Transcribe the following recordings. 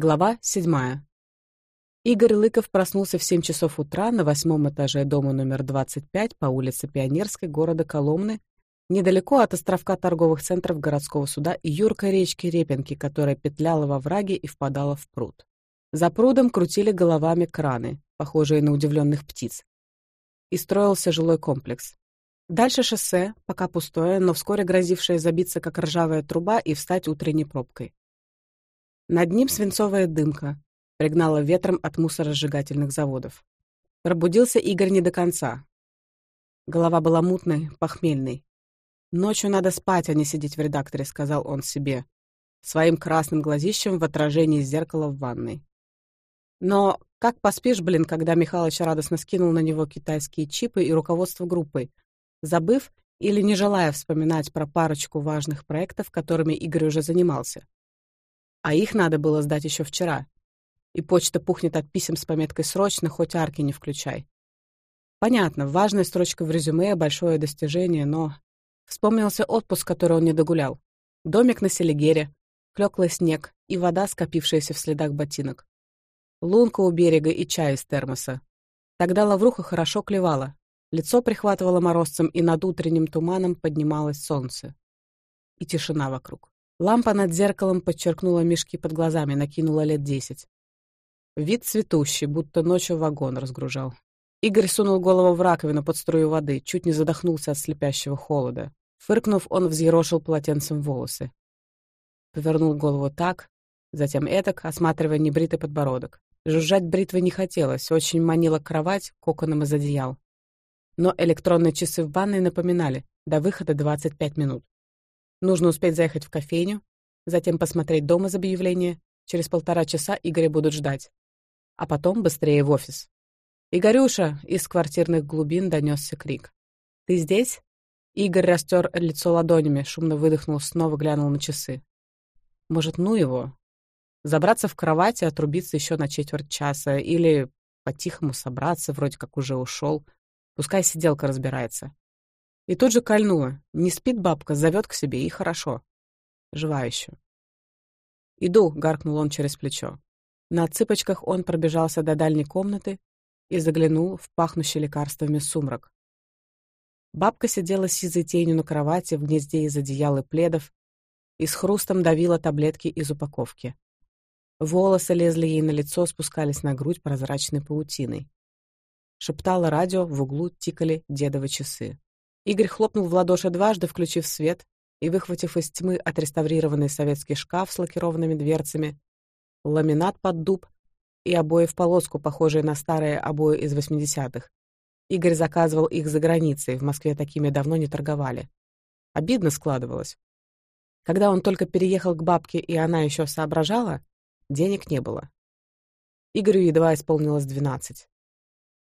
Глава 7. Игорь Лыков проснулся в 7 часов утра на восьмом этаже дома номер 25 по улице Пионерской города Коломны, недалеко от островка торговых центров городского суда и юркой речки Репенки, которая петляла во враге и впадала в пруд. За прудом крутили головами краны, похожие на удивленных птиц. И строился жилой комплекс. Дальше шоссе, пока пустое, но вскоре грозившее забиться как ржавая труба и встать утренней пробкой. Над ним свинцовая дымка пригнала ветром от мусоросжигательных заводов. Пробудился Игорь не до конца. Голова была мутной, похмельной. «Ночью надо спать, а не сидеть в редакторе», — сказал он себе, своим красным глазищем в отражении зеркала в ванной. Но как поспишь, блин, когда Михалыч радостно скинул на него китайские чипы и руководство группой, забыв или не желая вспоминать про парочку важных проектов, которыми Игорь уже занимался а их надо было сдать еще вчера. И почта пухнет от писем с пометкой «Срочно, хоть арки не включай». Понятно, важная строчка в резюме, большое достижение, но... Вспомнился отпуск, который он не догулял. Домик на Селигере, клёклый снег и вода, скопившаяся в следах ботинок. Лунка у берега и чай из термоса. Тогда лавруха хорошо клевала. Лицо прихватывало морозцем, и над утренним туманом поднималось солнце. И тишина вокруг. Лампа над зеркалом подчеркнула мешки под глазами, накинула лет десять. Вид цветущий, будто ночью вагон разгружал. Игорь сунул голову в раковину под струю воды, чуть не задохнулся от слепящего холода. Фыркнув, он взъерошил полотенцем волосы. Повернул голову так, затем этак, осматривая небритый подбородок. Жужжать бритвы не хотелось, очень манила кровать коконом из одеял. Но электронные часы в ванной напоминали, до выхода 25 минут. Нужно успеть заехать в кофейню, затем посмотреть дома из объявления, через полтора часа Игоря будут ждать. А потом быстрее в офис. «Игорюша!» — из квартирных глубин донесся крик. «Ты здесь?» Игорь растер лицо ладонями, шумно выдохнул, снова глянул на часы. «Может, ну его? Забраться в кровать и отрубиться еще на четверть часа, или по-тихому собраться, вроде как уже ушел. Пускай сиделка разбирается. И тут же кольнула. Не спит бабка, зовет к себе, и хорошо. Жива еще. «Иду», — гаркнул он через плечо. На цыпочках он пробежался до дальней комнаты и заглянул в пахнущий лекарствами сумрак. Бабка сидела сизой тенью на кровати в гнезде из одеял и пледов и с хрустом давила таблетки из упаковки. Волосы лезли ей на лицо, спускались на грудь прозрачной паутиной. Шептала радио, в углу тикали дедовы часы. Игорь хлопнул в ладоши дважды, включив свет, и, выхватив из тьмы отреставрированный советский шкаф с лакированными дверцами, ламинат под дуб и обои в полоску, похожие на старые обои из 80-х. Игорь заказывал их за границей, в Москве такими давно не торговали. Обидно складывалось. Когда он только переехал к бабке, и она еще соображала, денег не было. Игорю едва исполнилось 12.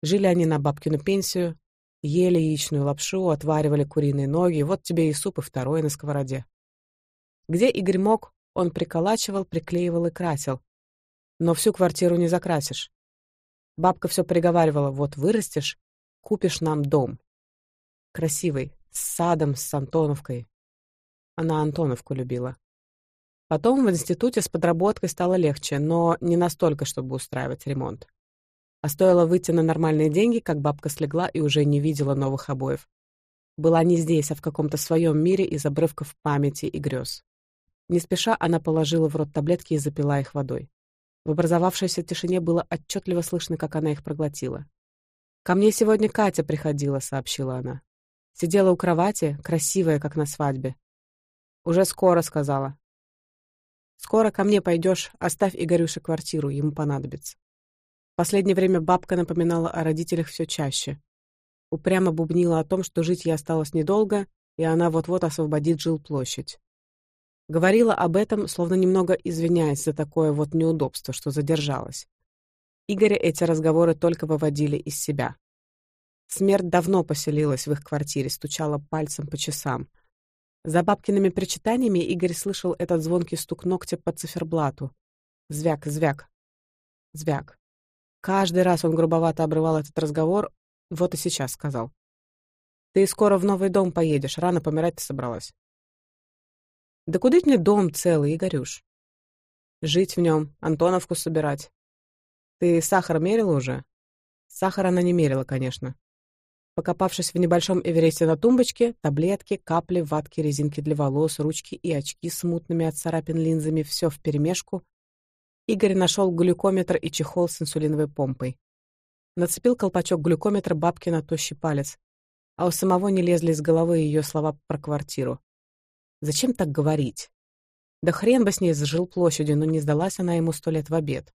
Жили они на бабкину пенсию, ели яичную лапшу, отваривали куриные ноги, вот тебе и суп, и второй на сковороде. Где Игорь мог, он приколачивал, приклеивал и красил. Но всю квартиру не закрасишь. Бабка все приговаривала, вот вырастешь, купишь нам дом. Красивый, с садом, с Антоновкой. Она Антоновку любила. Потом в институте с подработкой стало легче, но не настолько, чтобы устраивать ремонт. А стоило выйти на нормальные деньги, как бабка слегла и уже не видела новых обоев. Была не здесь, а в каком-то своем мире из обрывков памяти и грез. Не спеша она положила в рот таблетки и запила их водой. В образовавшейся тишине было отчетливо слышно, как она их проглотила. «Ко мне сегодня Катя приходила», — сообщила она. «Сидела у кровати, красивая, как на свадьбе. Уже скоро», — сказала. «Скоро ко мне пойдешь, оставь Игорюше квартиру, ему понадобится» последнее время бабка напоминала о родителях все чаще. Упрямо бубнила о том, что жить ей осталось недолго, и она вот-вот освободит жилплощадь. Говорила об этом, словно немного извиняясь за такое вот неудобство, что задержалась. Игоря эти разговоры только выводили из себя. Смерть давно поселилась в их квартире, стучала пальцем по часам. За бабкиными причитаниями Игорь слышал этот звонкий стук ногтя по циферблату. Звяк, звяк, звяк. Каждый раз он грубовато обрывал этот разговор, вот и сейчас сказал. «Ты скоро в новый дом поедешь, рано помирать ты собралась». «Да куда мне дом целый, Игорюш?» «Жить в нем, Антоновку собирать». «Ты сахар мерила уже?» Сахар она не мерила, конечно. Покопавшись в небольшом эвересте на тумбочке, таблетки, капли, ватки, резинки для волос, ручки и очки с мутными от царапин линзами — все вперемешку, Игорь нашел глюкометр и чехол с инсулиновой помпой. Нацепил колпачок глюкометра бабки на тощий палец, а у самого не лезли из головы ее слова про квартиру. Зачем так говорить? Да хрен бы с ней зажил площадью, но не сдалась она ему сто лет в обед.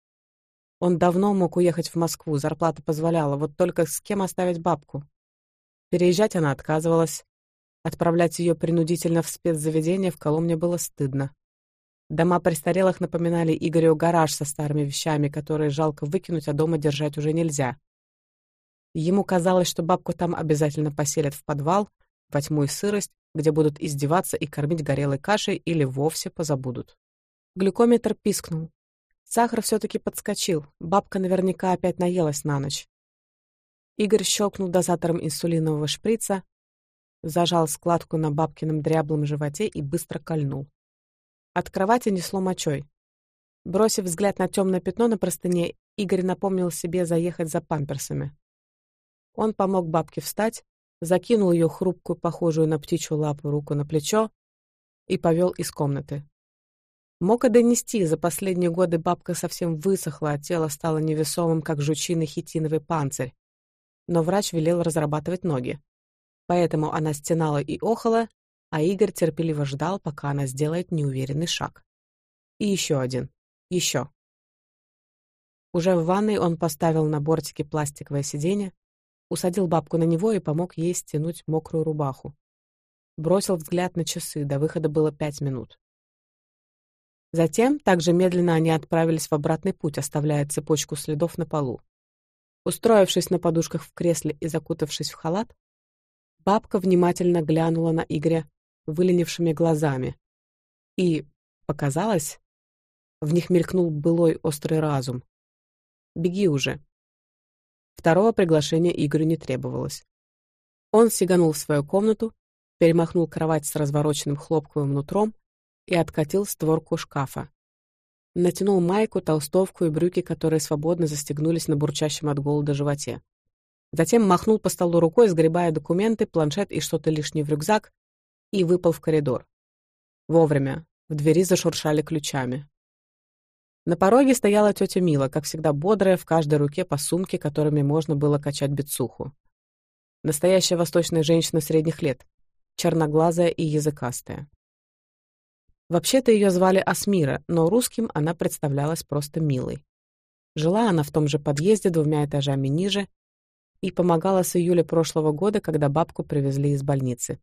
Он давно мог уехать в Москву, зарплата позволяла, вот только с кем оставить бабку? Переезжать она отказывалась. Отправлять ее принудительно в спецзаведение в Коломне было стыдно. Дома престарелых напоминали Игорю гараж со старыми вещами, которые жалко выкинуть, а дома держать уже нельзя. Ему казалось, что бабку там обязательно поселят в подвал, во тьму и сырость, где будут издеваться и кормить горелой кашей или вовсе позабудут. Глюкометр пискнул. Сахар все-таки подскочил, бабка наверняка опять наелась на ночь. Игорь щелкнул дозатором инсулинового шприца, зажал складку на бабкином дряблом животе и быстро кольнул. От кровати несло мочой. Бросив взгляд на темное пятно на простыне, Игорь напомнил себе заехать за памперсами. Он помог бабке встать, закинул ее хрупкую, похожую на птичью лапу, руку на плечо и повел из комнаты. Мог и донести, за последние годы бабка совсем высохла, а тело стало невесомым, как жучиный хитиновый панцирь. Но врач велел разрабатывать ноги. Поэтому она стенала и охала, а Игорь терпеливо ждал, пока она сделает неуверенный шаг. И еще один. Еще. Уже в ванной он поставил на бортике пластиковое сиденье, усадил бабку на него и помог ей стянуть мокрую рубаху. Бросил взгляд на часы, до выхода было пять минут. Затем также медленно они отправились в обратный путь, оставляя цепочку следов на полу. Устроившись на подушках в кресле и закутавшись в халат, бабка внимательно глянула на Игоря выленившими глазами. И, показалось, в них мелькнул былой острый разум. «Беги уже». Второго приглашения Игорю не требовалось. Он сиганул в свою комнату, перемахнул кровать с развороченным хлопковым нутром и откатил створку шкафа. Натянул майку, толстовку и брюки, которые свободно застегнулись на бурчащем от голода животе. Затем махнул по столу рукой, сгребая документы, планшет и что-то лишнее в рюкзак, и выпал в коридор. Вовремя. В двери зашуршали ключами. На пороге стояла тетя Мила, как всегда бодрая, в каждой руке по сумке, которыми можно было качать бицуху. Настоящая восточная женщина средних лет, черноглазая и языкастая. Вообще-то ее звали Асмира, но русским она представлялась просто Милой. Жила она в том же подъезде двумя этажами ниже и помогала с июля прошлого года, когда бабку привезли из больницы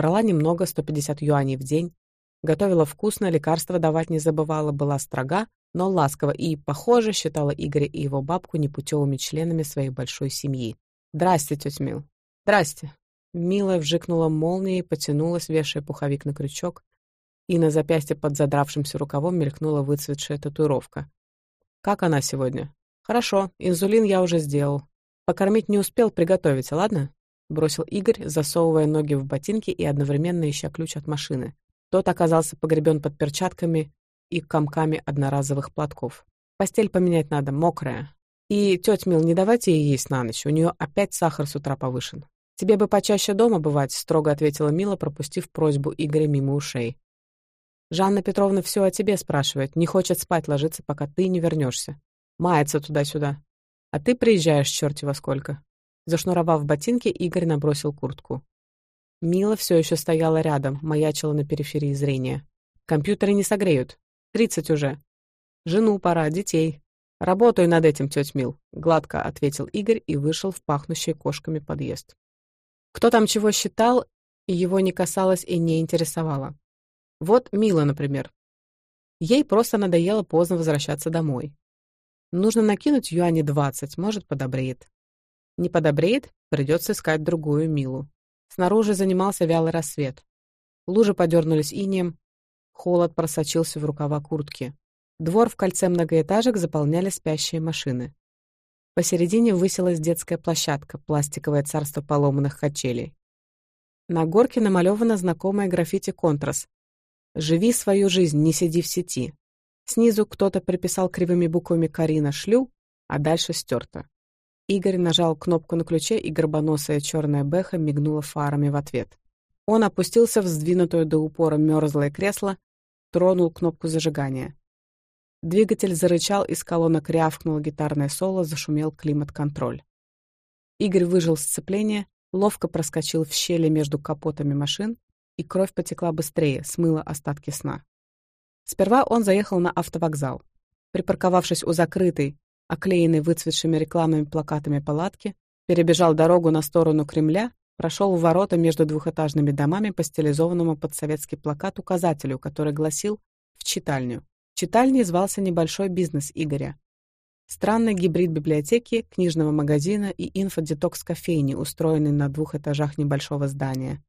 брала немного 150 юаней в день, готовила вкусно, лекарства давать не забывала, была строга, но ласкова и, похоже, считала Игоря и его бабку непутевыми членами своей большой семьи. «Здрасте, тетя Мил». «Здрасте». Милая вжикнула молнией, потянулась, вешая пуховик на крючок, и на запястье под задравшимся рукавом мелькнула выцветшая татуировка. «Как она сегодня?» «Хорошо, инсулин я уже сделал. Покормить не успел, приготовить, ладно?» бросил Игорь, засовывая ноги в ботинки и одновременно ища ключ от машины. Тот оказался погребен под перчатками и комками одноразовых платков. Постель поменять надо, мокрая. И, тетя Мил, не давайте ей есть на ночь, у нее опять сахар с утра повышен. «Тебе бы почаще дома бывать», — строго ответила Мила, пропустив просьбу Игоря мимо ушей. «Жанна Петровна все о тебе спрашивает, не хочет спать ложиться, пока ты не вернешься. Мается туда-сюда. А ты приезжаешь черти во сколько. Зашнуровав ботинки, Игорь набросил куртку. Мила все еще стояла рядом, маячила на периферии зрения. «Компьютеры не согреют. Тридцать уже. Жену пора, детей. Работаю над этим, тетя Мил», — гладко ответил Игорь и вышел в пахнущий кошками подъезд. Кто там чего считал, его не касалось и не интересовало. Вот Мила, например. Ей просто надоело поздно возвращаться домой. Нужно накинуть юани 20, может, подобреет не подобреет, придется искать другую Милу. Снаружи занимался вялый рассвет. Лужи подернулись инием, холод просочился в рукава куртки. Двор в кольце многоэтажек заполняли спящие машины. Посередине высилась детская площадка, пластиковое царство поломанных качелей. На горке намалевано знакомое граффити «Контрас». «Живи свою жизнь, не сиди в сети». Снизу кто-то приписал кривыми буквами «Карина Шлю», а дальше стерто. Игорь нажал кнопку на ключе, и горбоносая черная бэха мигнула фарами в ответ. Он опустился в сдвинутое до упора мёрзлое кресло, тронул кнопку зажигания. Двигатель зарычал, из колонок рявкнуло гитарное соло, зашумел климат-контроль. Игорь выжил сцепление, ловко проскочил в щели между капотами машин, и кровь потекла быстрее, смыла остатки сна. Сперва он заехал на автовокзал. Припарковавшись у закрытой, оклеенный выцветшими рекламными плакатами палатки, перебежал дорогу на сторону Кремля, прошел в ворота между двухэтажными домами по стилизованному под советский плакат указателю, который гласил «в читальню». Читальне звался небольшой бизнес Игоря. Странный гибрид библиотеки, книжного магазина и инфодетокс-кофейни, устроенный на двух этажах небольшого здания.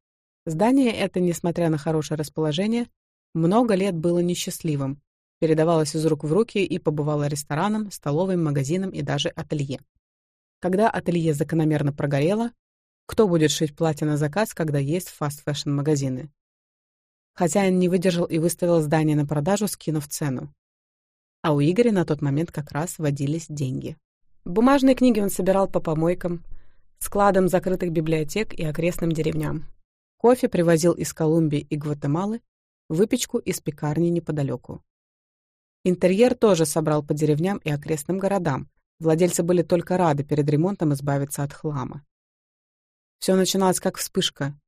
Здание это, несмотря на хорошее расположение, много лет было несчастливым, передавалось из рук в руки и побывала рестораном, столовой, магазином и даже ателье. Когда ателье закономерно прогорело, кто будет шить платье на заказ, когда есть fast-fashion-магазины? Хозяин не выдержал и выставил здание на продажу, скинув цену. А у Игоря на тот момент как раз водились деньги. Бумажные книги он собирал по помойкам, складам закрытых библиотек и окрестным деревням. Кофе привозил из Колумбии и Гватемалы, выпечку из пекарни неподалеку. Интерьер тоже собрал по деревням и окрестным городам. Владельцы были только рады перед ремонтом избавиться от хлама. Все начиналось как вспышка.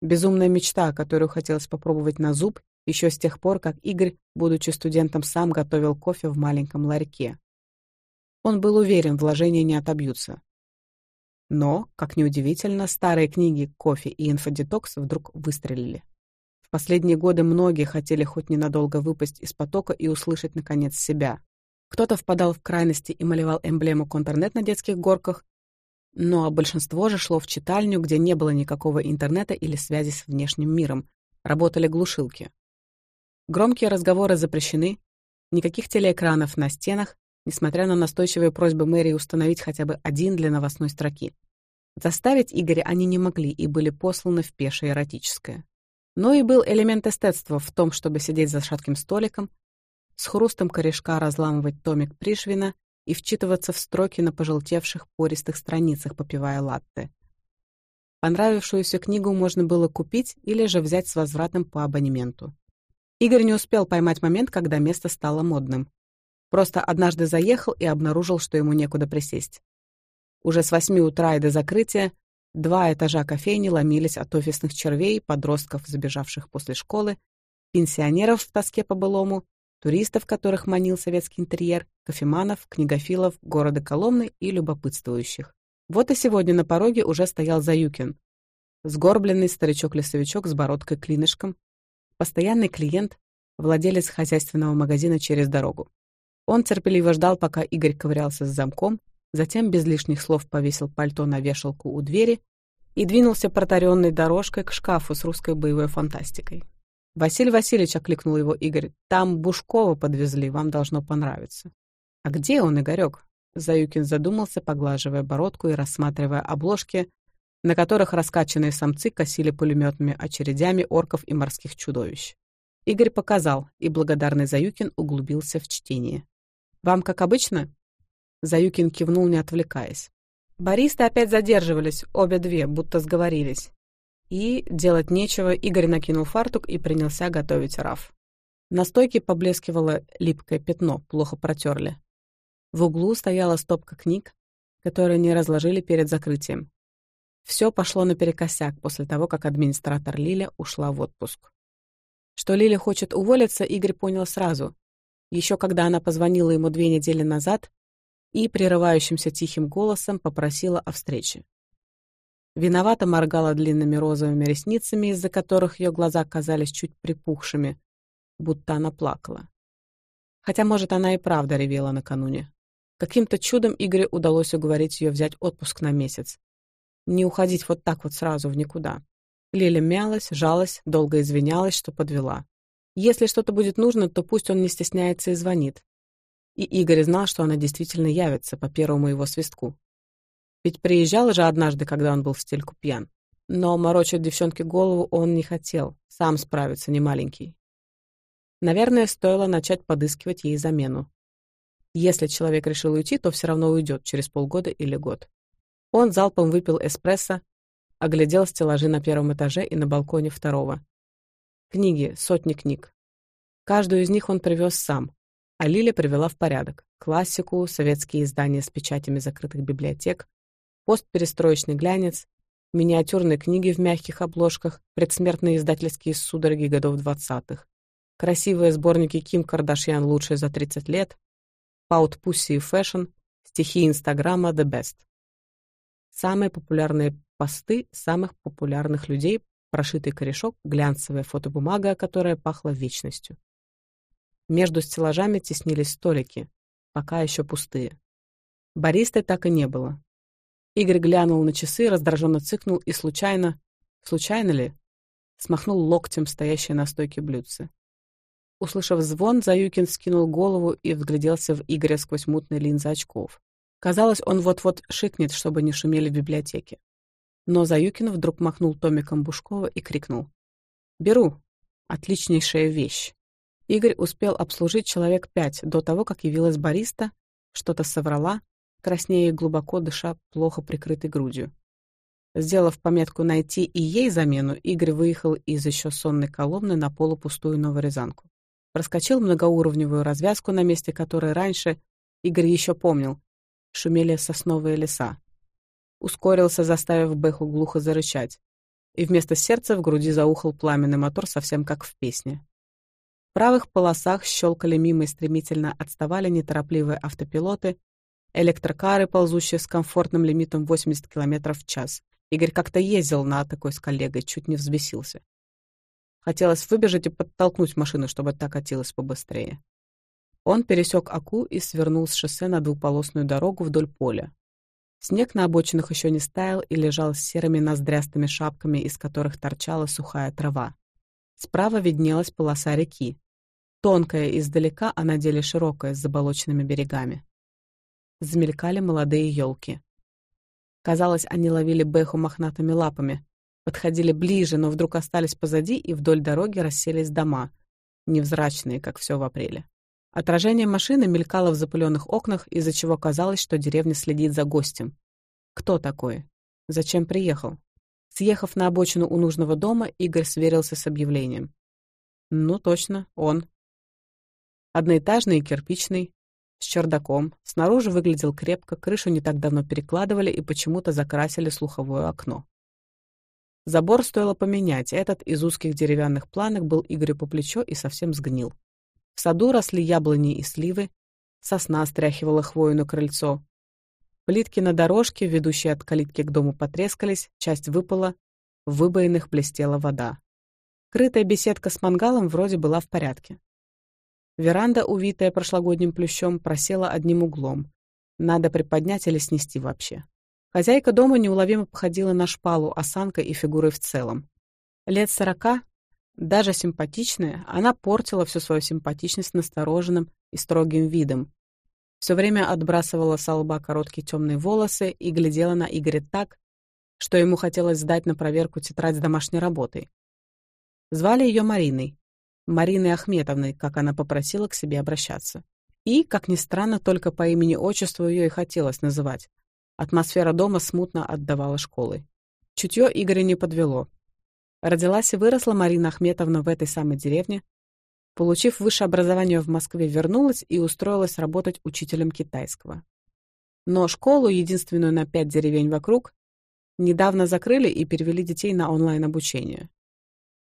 Безумная мечта, которую хотелось попробовать на зуб, еще с тех пор, как Игорь, будучи студентом, сам готовил кофе в маленьком ларьке. Он был уверен, вложения не отобьются. Но, как неудивительно, старые книги «Кофе» и «Инфодетокс» вдруг выстрелили. Последние годы многие хотели хоть ненадолго выпасть из потока и услышать, наконец, себя. Кто-то впадал в крайности и малевал эмблему контрнет на детских горках, но большинство же шло в читальню, где не было никакого интернета или связи с внешним миром. Работали глушилки. Громкие разговоры запрещены, никаких телеэкранов на стенах, несмотря на настойчивые просьбы мэрии установить хотя бы один для новостной строки. Заставить Игоря они не могли и были посланы в пешее эротическое но и был элемент эстетства в том, чтобы сидеть за шатким столиком, с хрустом корешка разламывать томик Пришвина и вчитываться в строки на пожелтевших пористых страницах, попивая латте. Понравившуюся книгу можно было купить или же взять с возвратом по абонементу. Игорь не успел поймать момент, когда место стало модным. Просто однажды заехал и обнаружил, что ему некуда присесть. Уже с восьми утра и до закрытия два этажа кофейни ломились от офисных червей, подростков, забежавших после школы, пенсионеров в тоске по былому, туристов, которых манил советский интерьер, кофеманов, книгофилов, города Коломны и любопытствующих. Вот и сегодня на пороге уже стоял Заюкин. Сгорбленный старичок-лесовичок с бородкой-клинышком, постоянный клиент, владелец хозяйственного магазина через дорогу. Он терпеливо ждал, пока Игорь ковырялся с замком, затем без лишних слов повесил пальто на вешалку у двери и двинулся протаренной дорожкой к шкафу с русской боевой фантастикой. «Василий Васильевич», — окликнул его Игорь, — «там Бушкова подвезли, вам должно понравиться». «А где он, Игорек?» Заюкин задумался, поглаживая бородку и рассматривая обложки, на которых раскачанные самцы косили пулеметными очередями орков и морских чудовищ. Игорь показал, и благодарный Заюкин углубился в чтение. «Вам как обычно?» Заюкин кивнул, не отвлекаясь. Баристы опять задерживались, обе две, будто сговорились. И, делать нечего, Игорь накинул фартук и принялся готовить раф. На стойке поблескивало липкое пятно, плохо протерли. В углу стояла стопка книг, которые не разложили перед закрытием. Все пошло наперекосяк после того, как администратор Лиля ушла в отпуск. Что Лиля хочет уволиться, Игорь понял сразу. Еще когда она позвонила ему две недели назад, и прерывающимся тихим голосом попросила о встрече. Виновато моргала длинными розовыми ресницами, из-за которых ее глаза казались чуть припухшими, будто она плакала. Хотя, может, она и правда ревела накануне. Каким-то чудом Игоре удалось уговорить ее взять отпуск на месяц. Не уходить вот так вот сразу в никуда. Лиля мялась, жалась, долго извинялась, что подвела. Если что-то будет нужно, то пусть он не стесняется и звонит и Игорь знал, что она действительно явится по первому его свистку. Ведь приезжал же однажды, когда он был в стельку пьян. Но морочить девчонке голову он не хотел, сам справиться не маленький. Наверное, стоило начать подыскивать ей замену. Если человек решил уйти, то все равно уйдет через полгода или год. Он залпом выпил эспрессо, оглядел стеллажи на первом этаже и на балконе второго. Книги, сотни книг. Каждую из них он привез сам, а Лиля привела в порядок классику, советские издания с печатями закрытых библиотек, постперестроечный глянец, миниатюрные книги в мягких обложках, предсмертные издательские судороги годов 20-х, красивые сборники Ким Кардашьян «Лучшие за 30 лет», «Pout, Pussy и Fashion», стихи Инстаграма «The Best». Самые популярные посты самых популярных людей, прошитый корешок, глянцевая фотобумага, которая пахла вечностью. Между стеллажами теснились столики, пока еще пустые. Бариста так и не было. Игорь глянул на часы, раздраженно цыкнул и случайно... Случайно ли? Смахнул локтем стоящие на стойке блюдцы. Услышав звон, Заюкин скинул голову и вгляделся в Игоря сквозь мутные линзы очков. Казалось, он вот-вот шикнет, чтобы не шумели в библиотеке. Но Заюкин вдруг махнул Томиком Бушкова и крикнул. «Беру. Отличнейшая вещь». Игорь успел обслужить человек пять до того, как явилась бариста, что-то соврала, краснея и глубоко дыша плохо прикрытой грудью. Сделав пометку «найти» и ей замену, Игорь выехал из еще сонной колонны на полупустую новорязанку. Проскочил многоуровневую развязку, на месте которой раньше Игорь еще помнил. Шумели сосновые леса. Ускорился, заставив Бэху глухо зарычать. И вместо сердца в груди заухал пламенный мотор, совсем как в песне правых полосах щелкали мимо и стремительно отставали неторопливые автопилоты, электрокары, ползущие с комфортным лимитом 80 км в час. Игорь как-то ездил на такой с коллегой, чуть не взбесился. Хотелось выбежать и подтолкнуть машину, чтобы та катилась побыстрее. Он пересек Аку и свернул с шоссе на двухполосную дорогу вдоль поля. Снег на обочинах еще не стаял и лежал с серыми ноздрястыми шапками, из которых торчала сухая трава. Справа виднелась полоса реки, Тонкая издалека она деле широкая, с заболоченными берегами. Замелькали молодые елки. Казалось, они ловили беху мохнатыми лапами. Подходили ближе, но вдруг остались позади, и вдоль дороги расселись дома, невзрачные, как все в апреле. Отражение машины мелькало в запыленных окнах, из-за чего казалось, что деревня следит за гостем. Кто такой? Зачем приехал? Съехав на обочину у нужного дома, Игорь сверился с объявлением. Ну точно, он одноэтажный и кирпичный, с чердаком. Снаружи выглядел крепко, крышу не так давно перекладывали и почему-то закрасили слуховое окно. Забор стоило поменять, этот из узких деревянных планок был Игорю по плечо и совсем сгнил. В саду росли яблони и сливы, сосна стряхивала хвою на крыльцо. Плитки на дорожке, ведущие от калитки к дому, потрескались, часть выпала, в выбоинах блестела вода. Крытая беседка с мангалом вроде была в порядке. Веранда, увитая прошлогодним плющом, просела одним углом. Надо приподнять или снести вообще. Хозяйка дома неуловимо походила на шпалу, осанкой и фигурой в целом. Лет сорока, даже симпатичная, она портила всю свою симпатичность настороженным и строгим видом. Все время отбрасывала со лба короткие темные волосы и глядела на Игоря так, что ему хотелось сдать на проверку тетрадь с домашней работой. Звали ее Мариной. Марина Ахметовной, как она попросила к себе обращаться. И, как ни странно, только по имени-отчеству ее и хотелось называть. Атмосфера дома смутно отдавала школы. Чутье Игоря не подвело. Родилась и выросла Марина Ахметовна в этой самой деревне. Получив высшее образование в Москве, вернулась и устроилась работать учителем китайского. Но школу, единственную на пять деревень вокруг, недавно закрыли и перевели детей на онлайн-обучение.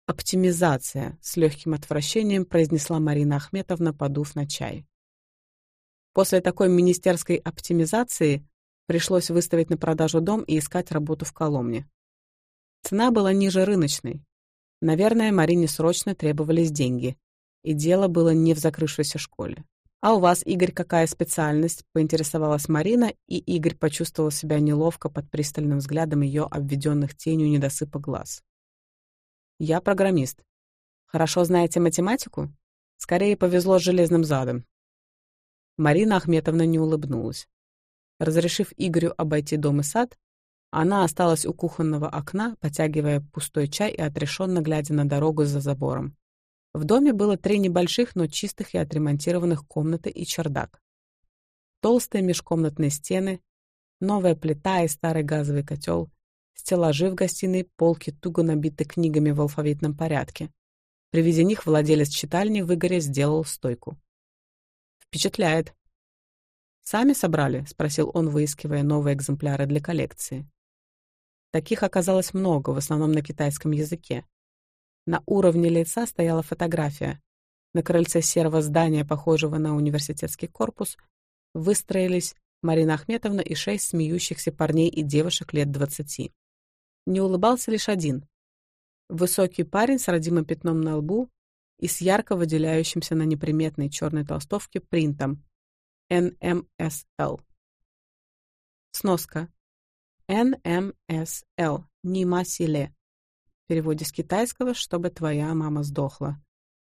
«Оптимизация», — с легким отвращением произнесла Марина Ахметовна, подув на чай. После такой министерской оптимизации пришлось выставить на продажу дом и искать работу в Коломне. Цена была ниже рыночной. Наверное, Марине срочно требовались деньги. И дело было не в закрывшейся школе. «А у вас, Игорь, какая специальность?» — поинтересовалась Марина, и Игорь почувствовал себя неловко под пристальным взглядом ее обведенных тенью недосыпа глаз. Я программист. Хорошо знаете математику? Скорее повезло с железным задом. Марина Ахметовна не улыбнулась. Разрешив Игорю обойти дом и сад, она осталась у кухонного окна, потягивая пустой чай и отрешенно глядя на дорогу за забором. В доме было три небольших, но чистых и отремонтированных комнаты и чердак. Толстые межкомнатные стены, новая плита и старый газовый котел — Стеллажи в гостиной, полки туго набиты книгами в алфавитном порядке. При виде них владелец читальни в Игоре сделал стойку. «Впечатляет!» «Сами собрали?» — спросил он, выискивая новые экземпляры для коллекции. Таких оказалось много, в основном на китайском языке. На уровне лица стояла фотография. На крыльце серого здания, похожего на университетский корпус, выстроились Марина Ахметовна и шесть смеющихся парней и девушек лет двадцати. Не улыбался лишь один. Высокий парень с родимым пятном на лбу и с ярко выделяющимся на неприметной черной толстовке принтом NMSL. Эм Сноска. NMSL. Эм Нима силе. В переводе с китайского «чтобы твоя мама сдохла».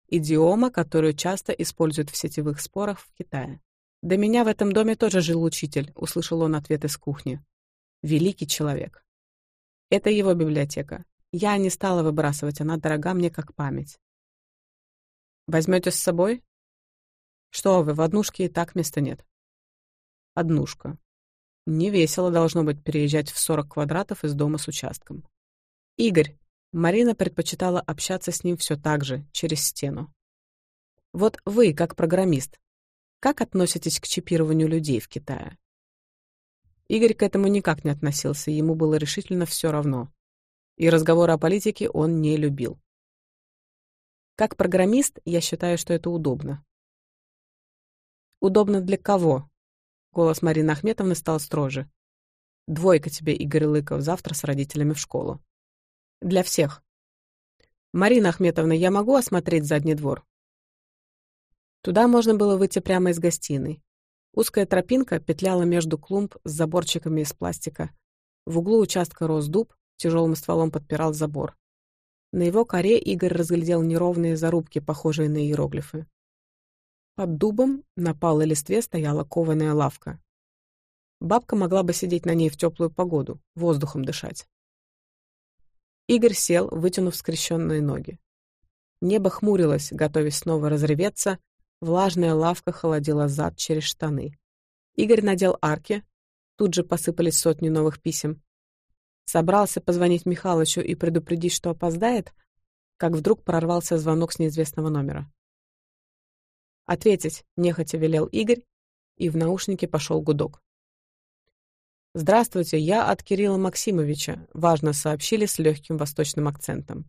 Идиома, которую часто используют в сетевых спорах в Китае. «До меня в этом доме тоже жил учитель», — услышал он ответ из кухни. «Великий человек. Это его библиотека. Я не стала выбрасывать, она дорога мне как память. Возьмете с собой? Что вы, в однушке и так места нет. Однушка. Не весело должно быть переезжать в 40 квадратов из дома с участком. Игорь. Марина предпочитала общаться с ним все так же, через стену. Вот вы, как программист, как относитесь к чипированию людей в Китае? Игорь к этому никак не относился, ему было решительно все равно. И разговор о политике он не любил. Как программист, я считаю, что это удобно. Удобно для кого? Голос Марины Ахметовны стал строже. Двойка тебе, Игорь Лыков, завтра с родителями в школу. Для всех. Марина Ахметовна, я могу осмотреть задний двор? Туда можно было выйти прямо из гостиной. Узкая тропинка петляла между клумб с заборчиками из пластика. В углу участка рос дуб, тяжелым стволом подпирал забор. На его коре Игорь разглядел неровные зарубки, похожие на иероглифы. Под дубом на палой листве стояла кованая лавка. Бабка могла бы сидеть на ней в теплую погоду, воздухом дышать. Игорь сел, вытянув скрещенные ноги. Небо хмурилось, готовясь снова разреветься, Влажная лавка холодила зад через штаны. Игорь надел арки, тут же посыпались сотни новых писем. Собрался позвонить Михалычу и предупредить, что опоздает, как вдруг прорвался звонок с неизвестного номера. «Ответить!» — нехотя велел Игорь, и в наушнике пошел гудок. «Здравствуйте, я от Кирилла Максимовича», — важно сообщили с легким восточным акцентом.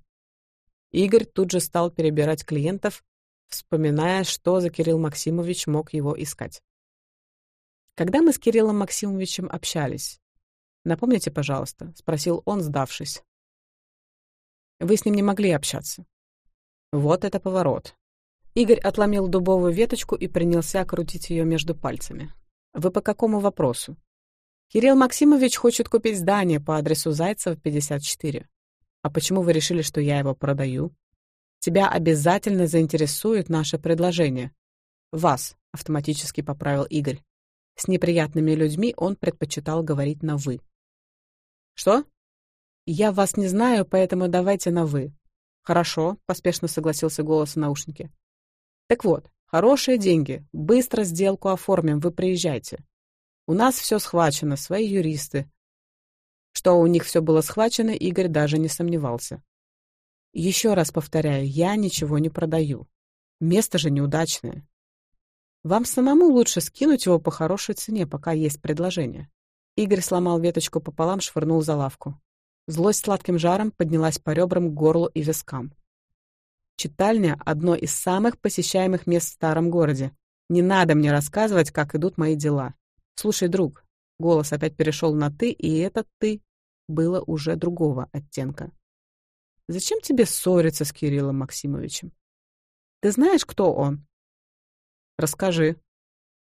Игорь тут же стал перебирать клиентов, вспоминая, что за Кирилл Максимович мог его искать. «Когда мы с Кириллом Максимовичем общались?» «Напомните, пожалуйста», — спросил он, сдавшись. «Вы с ним не могли общаться». «Вот это поворот». Игорь отломил дубовую веточку и принялся крутить ее между пальцами. «Вы по какому вопросу?» «Кирилл Максимович хочет купить здание по адресу Зайцева, 54». «А почему вы решили, что я его продаю?» Тебя обязательно заинтересует наше предложение». «Вас», — автоматически поправил Игорь. С неприятными людьми он предпочитал говорить на «вы». «Что?» «Я вас не знаю, поэтому давайте на «вы». «Хорошо», — поспешно согласился голос в наушнике. «Так вот, хорошие деньги. Быстро сделку оформим, вы приезжайте. У нас все схвачено, свои юристы». Что у них все было схвачено, Игорь даже не сомневался. Еще раз повторяю, я ничего не продаю. Место же неудачное. Вам самому лучше скинуть его по хорошей цене, пока есть предложение. Игорь сломал веточку пополам, швырнул за лавку. Злость сладким жаром поднялась по ребрам к горлу и вискам. Читальня — одно из самых посещаемых мест в старом городе. Не надо мне рассказывать, как идут мои дела. Слушай, друг, голос опять перешел на «ты», и этот «ты» было уже другого оттенка. Зачем тебе ссориться с Кириллом Максимовичем? Ты знаешь, кто он? Расскажи.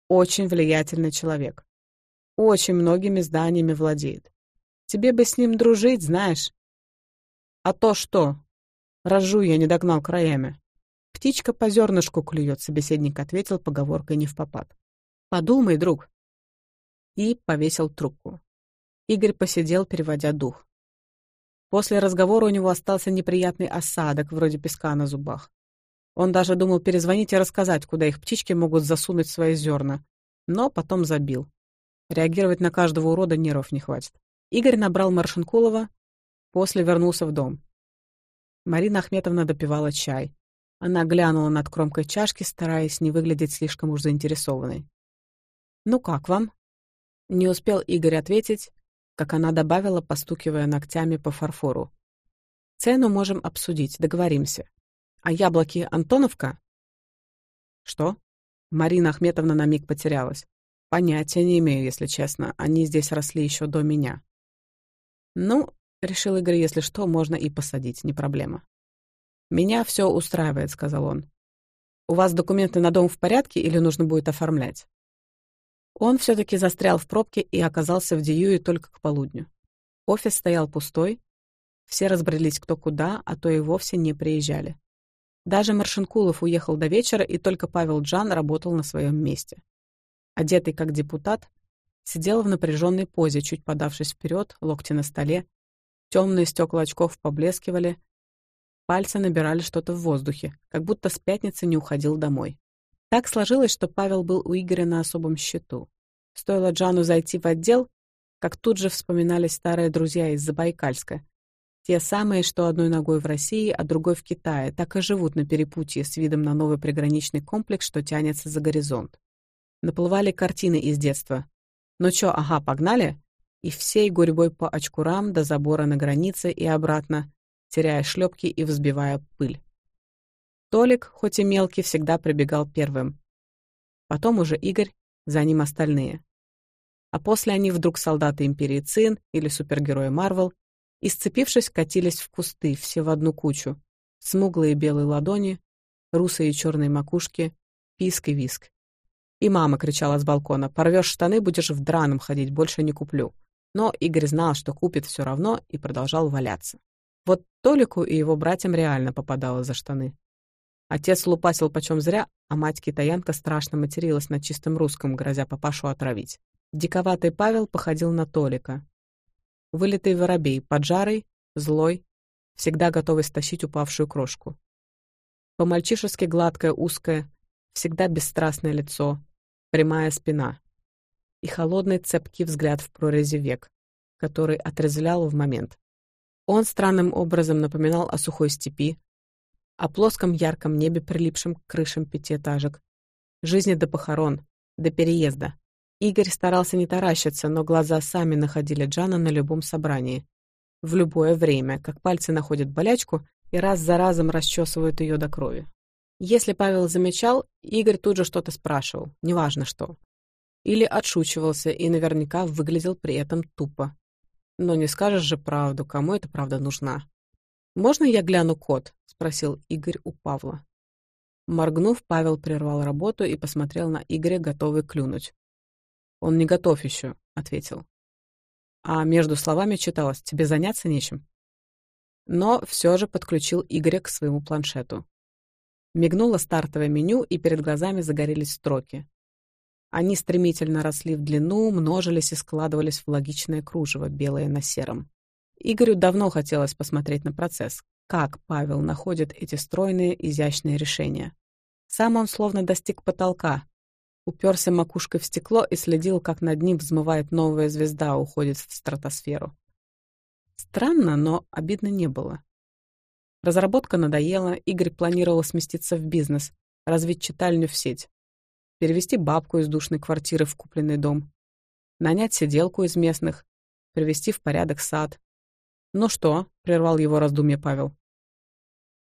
Очень влиятельный человек. Очень многими зданиями владеет. Тебе бы с ним дружить, знаешь. А то что? Рожу я не догнал краями. Птичка по зернышку клюет, собеседник ответил поговоркой не в попад. Подумай, друг. И повесил трубку. Игорь посидел, переводя дух. После разговора у него остался неприятный осадок, вроде песка на зубах. Он даже думал перезвонить и рассказать, куда их птички могут засунуть свои зерна, но потом забил. Реагировать на каждого урода нервов не хватит. Игорь набрал Маршинкулова, после вернулся в дом. Марина Ахметовна допивала чай. Она глянула над кромкой чашки, стараясь не выглядеть слишком уж заинтересованной. «Ну как вам?» Не успел Игорь ответить, как она добавила, постукивая ногтями по фарфору. «Цену можем обсудить, договоримся. А яблоки Антоновка?» «Что?» Марина Ахметовна на миг потерялась. «Понятия не имею, если честно. Они здесь росли еще до меня». «Ну, — решил Игорь, — если что, можно и посадить, не проблема». «Меня все устраивает», — сказал он. «У вас документы на дом в порядке или нужно будет оформлять?» Он все-таки застрял в пробке и оказался в Диюе только к полудню. Офис стоял пустой, все разбрелись кто куда, а то и вовсе не приезжали. Даже Маршинкулов уехал до вечера, и только Павел Джан работал на своем месте. Одетый как депутат, сидел в напряженной позе, чуть подавшись вперед, локти на столе. Темные стекла очков поблескивали. Пальцы набирали что-то в воздухе, как будто с пятницы не уходил домой. Так сложилось, что Павел был у Игоря на особом счету. Стоило Джану зайти в отдел, как тут же вспоминались старые друзья из Забайкальска. Те самые, что одной ногой в России, а другой в Китае, так и живут на перепутье с видом на новый приграничный комплекс, что тянется за горизонт. Наплывали картины из детства. «Ну чё, ага, погнали?» И всей гурьбой по очкурам до забора на границе и обратно, теряя шлепки и взбивая пыль. Толик, хоть и мелкий, всегда пробегал первым. Потом уже Игорь, за ним остальные. А после они вдруг солдаты Империи Цин или супергероя Марвел, исцепившись, катились в кусты, все в одну кучу. Смуглые белые ладони, русые черные макушки, писк и виск. И мама кричала с балкона, «Порвешь штаны, будешь в драном ходить, больше не куплю». Но Игорь знал, что купит все равно, и продолжал валяться. Вот Толику и его братьям реально попадало за штаны. Отец лупасил почем зря, а мать-китаянка страшно материлась на чистом русском, грозя папашу отравить. Диковатый Павел походил на Толика. Вылитый воробей, поджарый, злой, всегда готовый стащить упавшую крошку. По-мальчишески гладкое, узкое, всегда бесстрастное лицо, прямая спина и холодный цепкий взгляд в прорези век, который отрезвлял в момент. Он странным образом напоминал о сухой степи, о плоском ярком небе, прилипшем к крышам пятиэтажек. Жизни до похорон, до переезда. Игорь старался не таращиться, но глаза сами находили Джана на любом собрании. В любое время, как пальцы находят болячку и раз за разом расчесывают ее до крови. Если Павел замечал, Игорь тут же что-то спрашивал, неважно что. Или отшучивался и наверняка выглядел при этом тупо. Но не скажешь же правду, кому эта правда нужна. «Можно я гляну код?» спросил Игорь у Павла. Моргнув, Павел прервал работу и посмотрел на Игоря, готовый клюнуть. «Он не готов еще», — ответил. А между словами читалось «Тебе заняться нечем». Но все же подключил Игоря к своему планшету. Мигнуло стартовое меню, и перед глазами загорелись строки. Они стремительно росли в длину, множились и складывались в логичное кружево, белое на сером. Игорю давно хотелось посмотреть на процесс, как Павел находит эти стройные, изящные решения. Сам он словно достиг потолка, уперся макушкой в стекло и следил, как над ним взмывает новая звезда, уходит в стратосферу. Странно, но обидно не было. Разработка надоела, Игорь планировал сместиться в бизнес, развить читальню в сеть, перевести бабку из душной квартиры в купленный дом, нанять сиделку из местных, привести в порядок сад, «Ну что?» — прервал его раздумье Павел.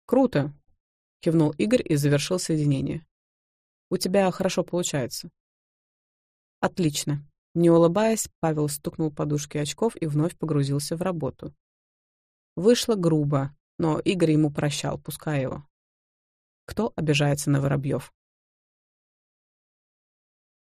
«Круто!» — кивнул Игорь и завершил соединение. «У тебя хорошо получается». «Отлично!» — не улыбаясь, Павел стукнул подушки очков и вновь погрузился в работу. Вышло грубо, но Игорь ему прощал, пускай его. Кто обижается на воробьев?